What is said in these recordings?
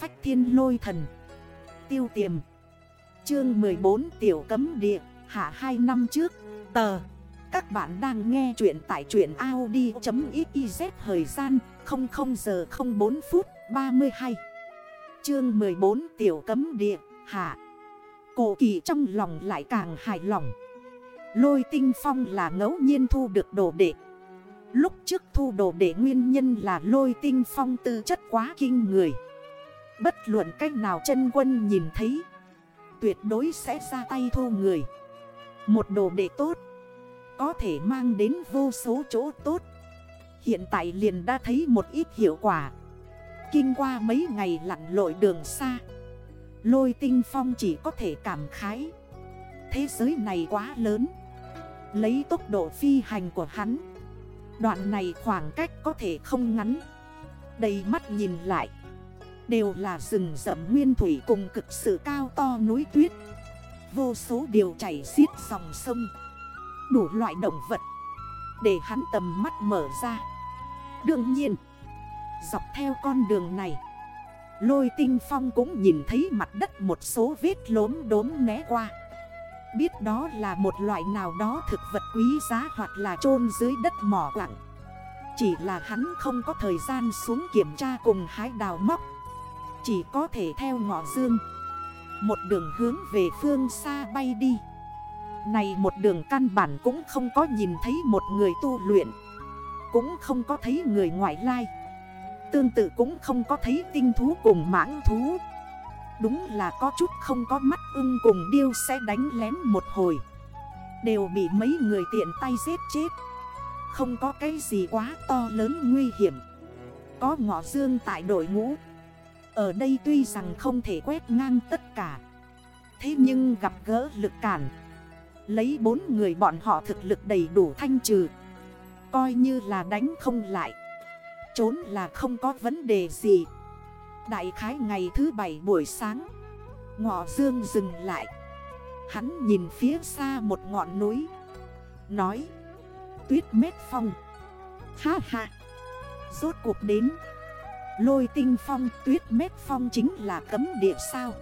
phách thiên lôi thần. Tiêu tiềm. Chương 14 Tiểu Cấm Địa. Hạ 2 năm trước. Tờ. Các bạn đang nghe chuyện tại truyện Audi.xyz Thời gian 00 giờ 04 phút 32 Chương 14 Tiểu Cấm Địa. Hạ. Cổ kỳ trong lòng lại càng hài lòng. Lôi tinh phong là ngẫu nhiên thu được đồ đệ. Lúc trước thu đồ đệ nguyên nhân là lôi tinh phong tư chất quá kinh người. Bất luận cách nào chân quân nhìn thấy, Tuyệt đối sẽ ra tay thu người. Một đồ đệ tốt, Có thể mang đến vô số chỗ tốt. Hiện tại liền đã thấy một ít hiệu quả. Kinh qua mấy ngày lặn lội đường xa, Lôi tinh phong chỉ có thể cảm khái. Thế giới này quá lớn, Lấy tốc độ phi hành của hắn, Đoạn này khoảng cách có thể không ngắn. Đầy mắt nhìn lại Đều là rừng rậm nguyên thủy cùng cực sự cao to núi tuyết. Vô số điều chảy xiết dòng sông, Đủ loại động vật, Để hắn tầm mắt mở ra. Đương nhiên, Dọc theo con đường này, Lôi tinh phong cũng nhìn thấy mặt đất một số vết lốm đốm né qua. Biết đó là một loại nào đó thực vật quý giá hoặc là chôn dưới đất mỏ quặng. Chỉ là hắn không có thời gian xuống kiểm tra cùng hái đào móc. Chỉ có thể theo ngọ dương. Một đường hướng về phương xa bay đi. Này một đường căn bản cũng không có nhìn thấy một người tu luyện. Cũng không có thấy người ngoại lai. Tương tự cũng không có thấy tinh thú cùng mãng thú. Đúng là có chút không có mắt ưng cùng điêu sẽ đánh lén một hồi. Đều bị mấy người tiện tay giết chết. Không có cái gì quá to lớn nguy hiểm. Có ngọ dương tại đội ngũ. Ở đây tuy rằng không thể quét ngang tất cả, Thế nhưng gặp gỡ lực cản, Lấy bốn người bọn họ thực lực đầy đủ thanh trừ, Coi như là đánh không lại, Trốn là không có vấn đề gì. Đại khái ngày thứ bảy buổi sáng, Ngọ dương dừng lại. Hắn nhìn phía xa một ngọn núi, Nói, Tuyết mét phong, Ha ha, Rốt cuộc đến. Lôi tinh phong, tuyết mét phong chính là cấm địa sao?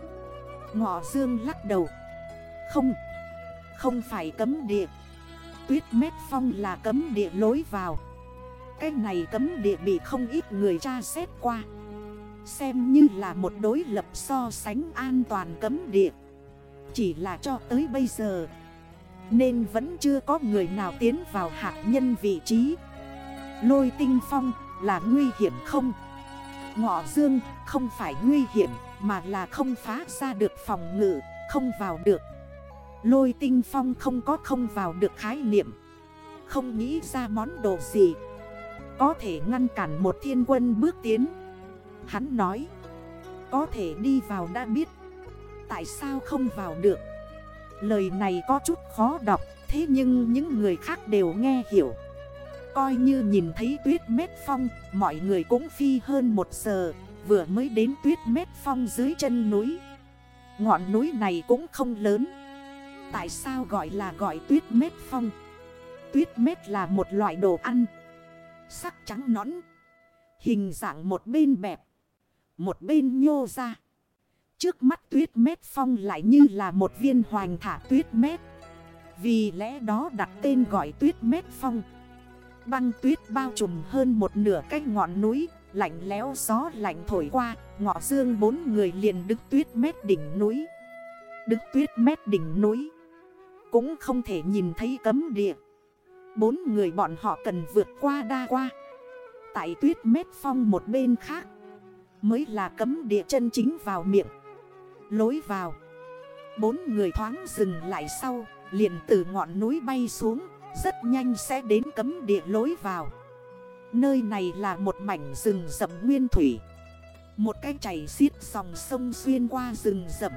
Ngọ dương lắc đầu. Không Không phải cấm địa. Tuyết mét phong là cấm địa lối vào. Cái này cấm địa bị không ít người tra xét qua. Xem như là một đối lập so sánh an toàn cấm địa. Chỉ là cho tới bây giờ, Nên vẫn chưa có người nào tiến vào hạt nhân vị trí. Lôi tinh phong là nguy hiểm không? Ngọ dương không phải nguy hiểm mà là không phá ra được phòng ngự, không vào được. Lôi tinh phong không có không vào được khái niệm. Không nghĩ ra món đồ gì. Có thể ngăn cản một thiên quân bước tiến. Hắn nói Có thể đi vào đã biết. Tại sao không vào được? Lời này có chút khó đọc Thế nhưng những người khác đều nghe hiểu. Coi như nhìn thấy tuyết mét phong, Mọi người cũng phi hơn một giờ, Vừa mới đến tuyết mét phong dưới chân núi Ngọn núi này cũng không lớn Tại sao gọi là gọi tuyết mét phong Tuyết mét là một loại đồ ăn Sắc trắng nõn Hình dạng một bên bẹp, một bên nhô ra. Trước mắt tuyết mét phong lại như là một viên hoành thả tuyết mét. Vì lẽ đó đặt tên gọi tuyết mét phong. Băng tuyết bao trùm hơn một nửa cái ngọn núi, lạnh léo gió lạnh thổi qua, ngọ dương bốn người liền đứng tuyết mét đỉnh núi. Đứng tuyết mét đỉnh núi, cũng không thể nhìn thấy cấm địa. Bốn người bọn họ cần vượt qua đa qua. Tại tuyết mét phong một bên khác Mới là cấm địa chân chính vào miệng Lối vào Bốn người thoáng dừng lại sau Liền từ ngọn núi bay xuống rất nhanh sẽ đến cấm địa lối vào. Nơi này là một mảnh rừng rậm nguyên thủy. Một cái chảy xiết dòng sông xuyên qua rừng rậm.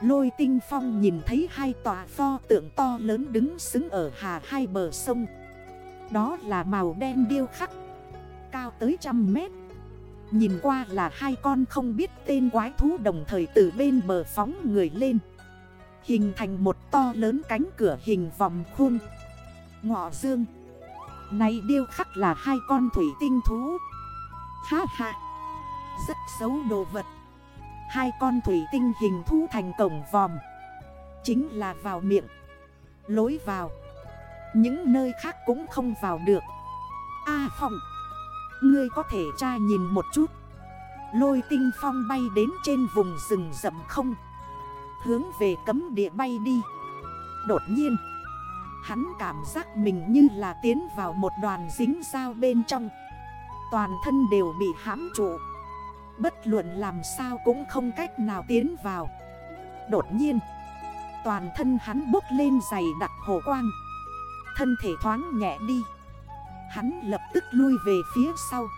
Lôi tinh phong nhìn thấy hai tòa pho tượng to lớn đứng xứng ở hà hai bờ sông. Đó là màu đen điêu khắc, Cao tới trăm mét. Nhìn qua là hai con không biết tên quái thú đồng thời từ bên bờ phóng người lên. Hình thành một to lớn cánh cửa hình vòng khuôn. Ngọ dương. Này điêu khắc là hai con thủy tinh thú. Ha ha. Rất xấu đồ vật. Hai con thủy tinh hình thu thành cổng vòm. Chính là vào miệng. Lối vào. Những nơi khác cũng không vào được. A à, Phong. Ngươi có thể tra nhìn một chút. Lôi tinh phong bay đến trên vùng rừng rậm không? Hướng về cấm địa bay đi. Đột nhiên. Hắn cảm giác mình như là tiến vào một đoàn dính dao bên trong. Toàn thân đều bị hãm trụ. Bất luận làm sao cũng không cách nào tiến vào. Đột nhiên, Toàn thân hắn bốc lên dày đặc hồ quang. Thân thể thoáng nhẹ đi. Hắn lập tức lui về phía sau.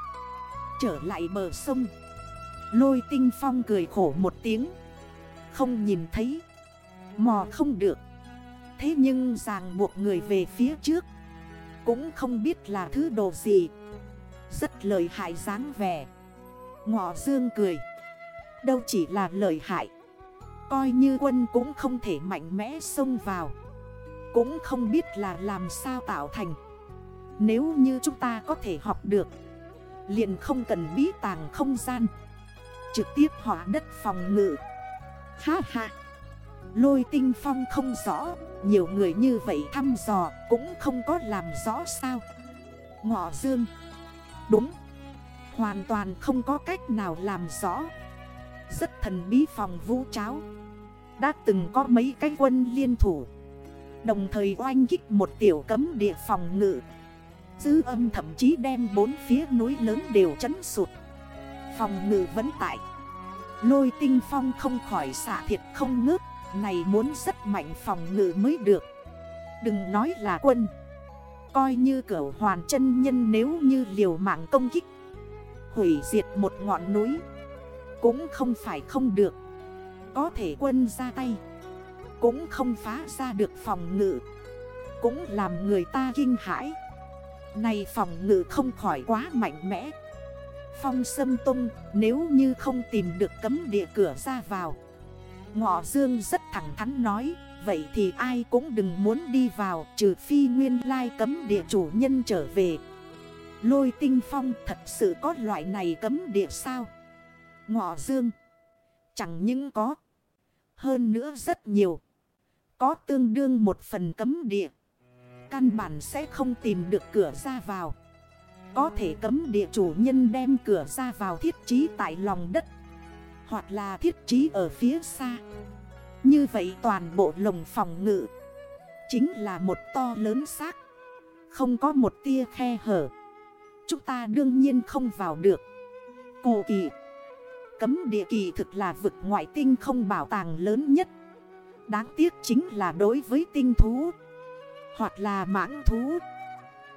Trở lại bờ sông. Lôi tinh phong cười khổ một tiếng. Không nhìn thấy. Mò không được. Thế nhưng ràng buộc người về phía trước, Cũng không biết là thứ đồ gì. Rất lợi hại dáng vẻ. Ngọ dương cười. Đâu chỉ là lợi hại. Coi như quân cũng không thể mạnh mẽ xông vào. Cũng không biết là làm sao tạo thành. Nếu như chúng ta có thể học được, liền không cần bí tàng không gian. Trực tiếp hỏa đất phòng ngự. Ha ha. Lôi tinh phong không rõ. Nhiều người như vậy thăm dò Cũng không có làm rõ sao. Ngọ dương. Đúng. Hoàn toàn không có cách nào làm rõ. Rất thần bí phòng vũ cháo. Đã từng có mấy cái quân liên thủ. Đồng thời oanh kích một tiểu cấm địa phòng ngự. Dư âm thậm chí đem bốn phía núi lớn đều chấn sụt. Phòng ngự vẫn tại. Lôi tinh phong không khỏi xạ thiệt không ngớt. Này muốn rất mạnh phòng ngự mới được. Đừng nói là quân. Coi như cửa hoàn chân nhân nếu như liều mạng công kích. Hủy diệt một ngọn núi. Cũng không phải không được. Có thể quân ra tay. Cũng không phá ra được phòng ngự. Cũng làm người ta kinh hãi. Này phòng ngự không khỏi quá mạnh mẽ. Phong Sâm Tông, nếu như không tìm được cấm địa cửa ra vào Ngọ Dương rất thẳng thắn nói, Vậy thì ai cũng đừng muốn đi vào, Trừ phi nguyên lai cấm địa chủ nhân trở về. Lôi tinh phong, thật sự có loại này cấm địa sao? Ngọ Dương, Chẳng những có, Hơn nữa rất nhiều. Có tương đương một phần cấm địa. Căn bản sẽ không tìm được cửa ra vào. Có thể cấm địa chủ nhân đem cửa ra vào thiết trí tại lòng đất. Hoặc là thiết trí ở phía xa. Như vậy toàn bộ lồng phòng ngự Chính là một to lớn xác, Không có một tia khe hở. Chúng ta đương nhiên không vào được. Cổ kỳ, Cấm địa kỳ thực là vực ngoại tinh không bảo tàng lớn nhất. Đáng tiếc chính là đối với tinh thú Hoặc là mãng thú,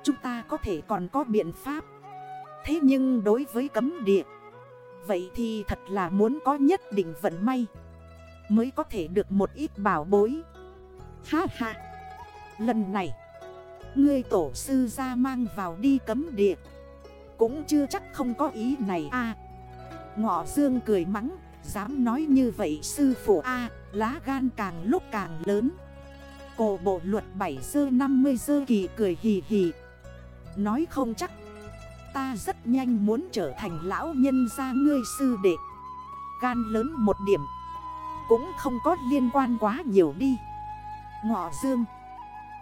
Chúng ta có thể còn có biện pháp. Thế nhưng đối với cấm địa Vậy thì thật là muốn có nhất định vận may. Mới có thể được một ít bảo bối. Ha ha. Lần này, Ngươi tổ sư ra mang vào đi cấm địa. Cũng chưa chắc không có ý này a. Ngọ dương cười mắng, Dám nói như vậy sư phụ A, Lá gan càng lúc càng lớn. Cổ bộ luật 7 dơ 50 dơ kỳ cười hì hì. Nói không chắc Ta rất nhanh muốn trở thành lão nhân gia ngươi sư đệ. Gan lớn một điểm, Cũng không có liên quan quá nhiều đi. Ngọ dương,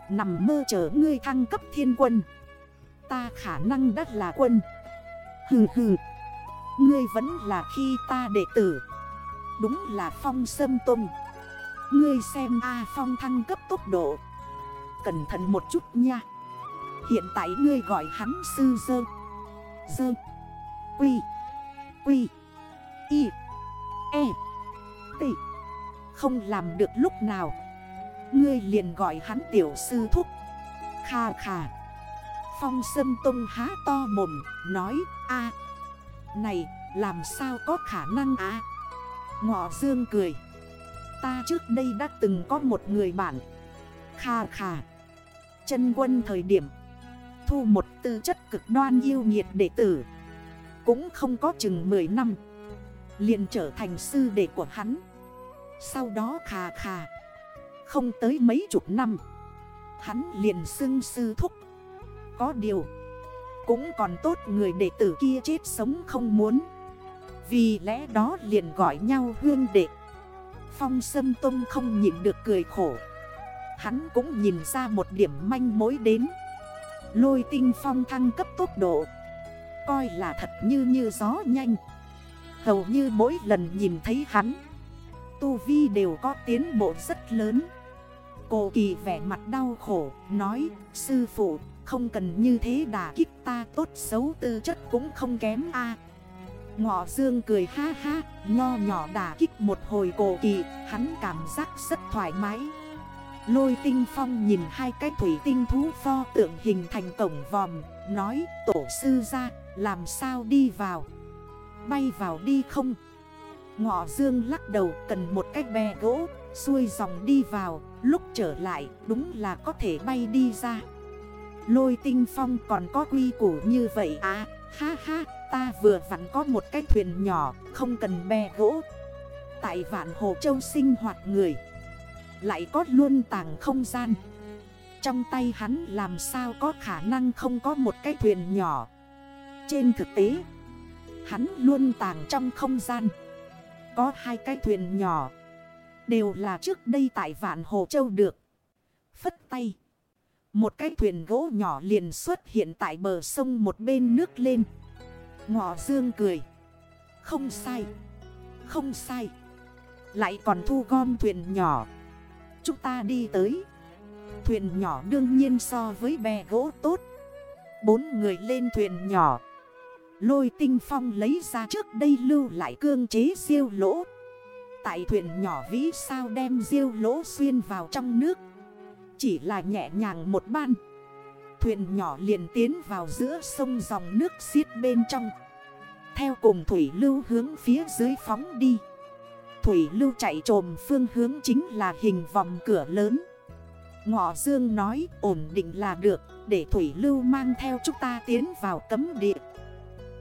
Nằm mơ chờ ngươi thăng cấp thiên quân. Ta khả năng đắt là quân. Hừ hừ, Ngươi vẫn là khi ta đệ tử. Đúng là phong sâm tung Ngươi xem A phong thăng cấp tốc độ. Cẩn thận một chút nha. Hiện tại ngươi gọi hắn sư dơ. Dơ Quy. Quy. Y. E. T. Không làm được lúc nào. Ngươi liền gọi hắn tiểu sư thúc. Kha khà Phong Sâm Tông há to mồm, Nói, a, Này, làm sao có khả năng á à? Ngọ Dương cười, Ta trước đây đã từng có một người bạn. Kha khà Chân quân thời điểm thu một tư chất cực đoan yêu nhiệt đệ tử. Cũng không có chừng 10 năm, liền trở thành sư đệ của hắn. Sau đó khà khà, Không tới mấy chục năm, Hắn liền xưng sư thúc. Có điều, Cũng còn tốt người đệ tử kia chết sống không muốn. Vì lẽ đó liền gọi nhau huyên đệ. Phong Sâm Tông không nhìn được cười khổ. Hắn cũng nhìn ra một điểm manh mối đến. Lôi tinh phong thăng cấp tốc độ. Coi là thật như như gió nhanh. Hầu như mỗi lần nhìn thấy hắn, Tu Vi đều có tiến bộ rất lớn. Cô kỳ vẻ mặt đau khổ, Nói, sư phụ, không cần như thế đả kích ta, tốt xấu tư chất cũng không kém a. Ngọ dương cười ha ha, Nho nhỏ đả kích một hồi cổ kỳ, Hắn cảm giác rất thoải mái. Lôi tinh phong nhìn hai cái thủy tinh thú pho tượng hình thành cổng vòm, Nói, tổ sư ra, làm sao đi vào? Bay vào đi không? Ngọ dương lắc đầu, cần một cái bè gỗ, Xuôi dòng đi vào, Lúc trở lại, đúng là có thể bay đi ra. Lôi tinh phong còn có quy củ như vậy à? Ha ha, ta vừa vặn có một cái thuyền nhỏ, Không cần bè gỗ. Tại vạn hồ châu sinh hoạt người lại có luôn tàng không gian. Trong tay hắn làm sao có khả năng không có một cái thuyền nhỏ. Trên thực tế, Hắn luôn tàng trong không gian. Có hai cái thuyền nhỏ, Đều là trước đây tại Vạn Hồ Châu được. Phất tay, Một cái thuyền gỗ nhỏ liền xuất hiện tại bờ sông một bên nước lên. Ngọ dương cười, Không sai Không sai. Lại còn thu gom thuyền nhỏ. Chúng ta đi tới. Thuyền nhỏ đương nhiên so với bè gỗ tốt. Bốn người lên thuyền nhỏ. Lôi tinh phong lấy ra trước đây lưu lại cương chế siêu lỗ. Tại thuyền nhỏ vĩ sao đem diêu lỗ xuyên vào trong nước. Chỉ là nhẹ nhàng một ban. Thuyền nhỏ liền tiến vào giữa sông dòng nước xiết bên trong. Theo cùng thủy lưu hướng phía dưới phóng đi. Thủy lưu chạy trồm phương hướng chính là hình vòng cửa lớn. Ngọ Dương nói, ổn định là được, Để thủy lưu mang theo chúng ta tiến vào cấm địa.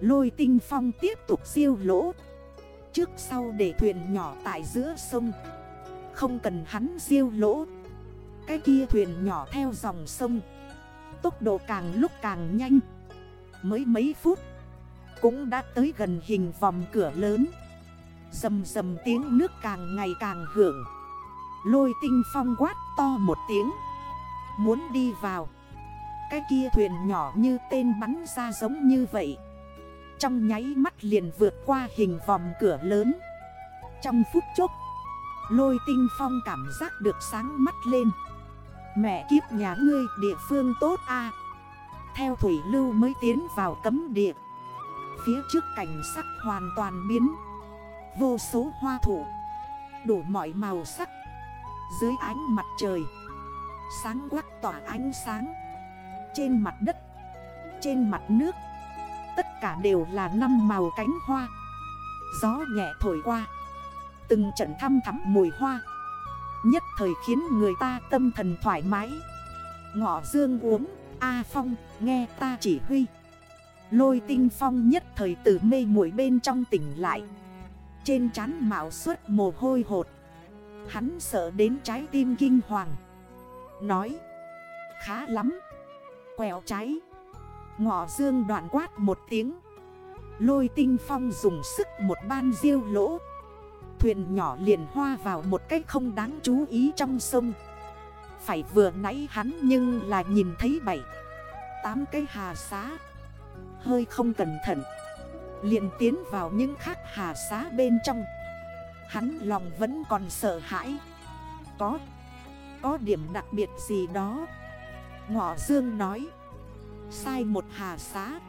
Lôi tinh phong tiếp tục siêu lỗ. Trước sau để thuyền nhỏ tại giữa sông. Không cần hắn siêu lỗ. Cái kia thuyền nhỏ theo dòng sông. Tốc độ càng lúc càng nhanh. Mới mấy phút, Cũng đã tới gần hình vòng cửa lớn. Dầm dầm tiếng nước càng ngày càng hưởng. Lôi tinh phong quát to một tiếng. Muốn đi vào. Cái kia thuyền nhỏ như tên bắn ra giống như vậy. Trong nháy mắt liền vượt qua hình vòng cửa lớn. Trong phút chốc, Lôi tinh phong cảm giác được sáng mắt lên. Mẹ kiếp nhà ngươi, địa phương tốt a. Theo thủy lưu mới tiến vào cấm địa. Phía trước cảnh sắc hoàn toàn biến. Vô số hoa thủ. Đủ mọi màu sắc. Dưới ánh mặt trời. Sáng quắc tỏa ánh sáng. Trên mặt đất. Trên mặt nước. Tất cả đều là năm màu cánh hoa. Gió nhẹ thổi qua. Từng trận thăm thắm mùi hoa. Nhất thời khiến người ta tâm thần thoải mái. Ngọ dương uống, A Phong, nghe ta chỉ huy. Lôi tinh phong nhất thời từ mê muội bên trong tỉnh lại. Trên trán mạo suốt mồ hôi hột. Hắn sợ đến trái tim kinh hoàng. Nói, Khá lắm. Quẹo trái. Ngọ dương đoạn quát một tiếng. Lôi tinh phong dùng sức một ban diêu lỗ. Thuyền nhỏ liền hoa vào một cách không đáng chú ý trong sông. Phải vừa nãy hắn nhưng là nhìn thấy bảy, Tám cái hà xá. Hơi không cẩn thận liền tiến vào những khác hà xá bên trong. Hắn lòng vẫn còn sợ hãi. Có Có điểm đặc biệt gì đó? Ngọ Dương nói, Sai một hà xá,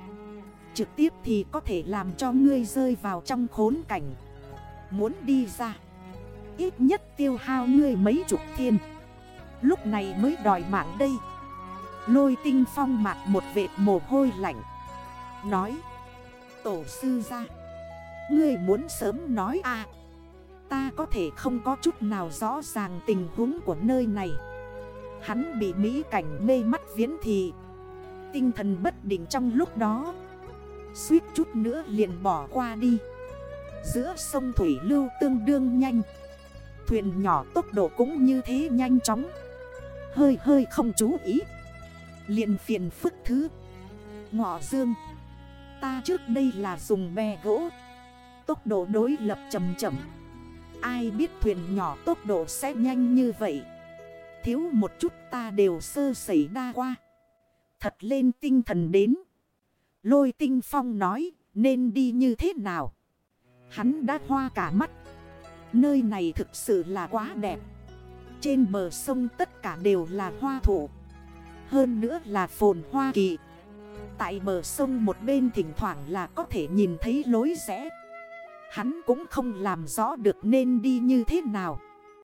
Trực tiếp thì có thể làm cho ngươi rơi vào trong khốn cảnh. Muốn đi ra, Ít nhất tiêu hao ngươi mấy chục thiên. Lúc này mới đòi mạng đây. Lôi tinh phong mặt một vệt mồ hôi lạnh, Nói Tổ sư ra. Ngươi muốn sớm nói à. Ta có thể không có chút nào rõ ràng tình huống của nơi này. Hắn bị mỹ cảnh mê mắt viễn thị. Tinh thần bất định trong lúc đó. Suýt chút nữa liền bỏ qua đi. Giữa sông Thủy Lưu tương đương nhanh. Thuyền nhỏ tốc độ cũng như thế nhanh chóng. Hơi hơi không chú ý. Liền phiền phức thứ. Ngọ dương. Ta trước đây là dùng bè gỗ. Tốc độ đối lập chậm chậm. Ai biết thuyền nhỏ tốc độ sẽ nhanh như vậy? Thiếu một chút ta đều sơ sẩy đa qua. Thật lên tinh thần đến. Lôi tinh phong nói, nên đi như thế nào? Hắn đã hoa cả mắt. Nơi này thực sự là quá đẹp. Trên bờ sông tất cả đều là hoa thụ. Hơn nữa là phồn hoa kỳ. Tại bờ sông một bên thỉnh thoảng là có thể nhìn thấy lối rẽ. Hắn cũng không làm rõ được nên đi như thế nào.